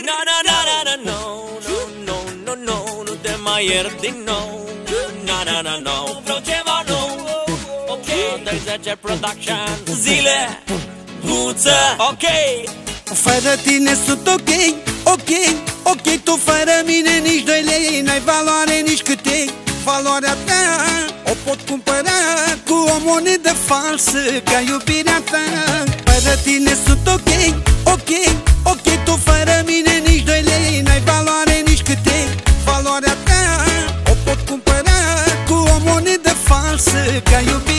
Na na na na na no no no no no Nu te mai iert din nou. Na na na no Vreau ceva nou. Ok 30 production Zile Guță Ok. Fără tine sunt ok, ok, ok. Tu fără mine nici doi lei N-ai valoare nici câte. Valoarea ta o pot cumpăra Cu o monedă falsă Ca iubirea ta. Fără tine sunt ok, ok, ok Tu fără mine nici doi lei N-ai valoare nici câte. Valoarea ta o pot cumpăra Cu o monedă falsă Ca iubirea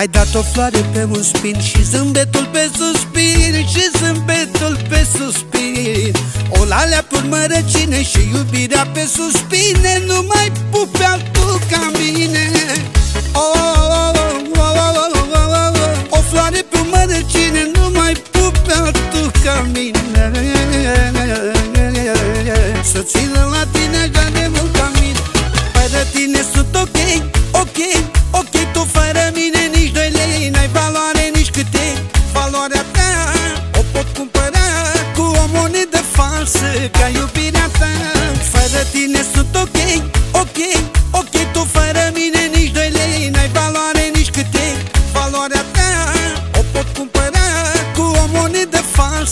Ai dat o floare pe un spin Și zâmbetul pe suspin Și zâmbetul pe suspin. O lalea pe mărăcine Și iubirea pe suspine Nu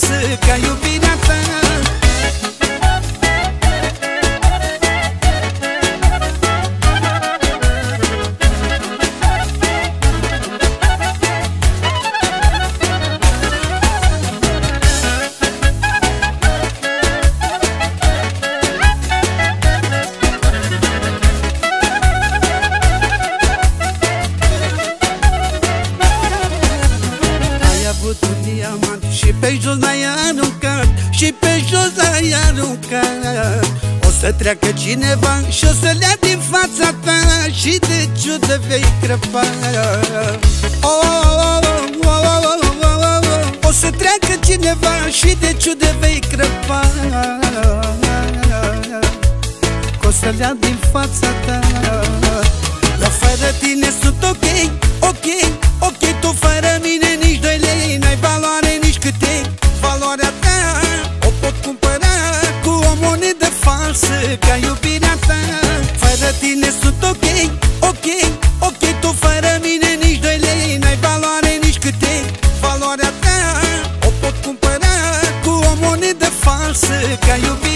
falsă Ca iubirea ta. Ai pleacă O să treacă cineva și o să lea din fața ta Și de ciudă vei crăpa O să treacă cineva și de ciudă vei crăpa O să lea din fața ta can you be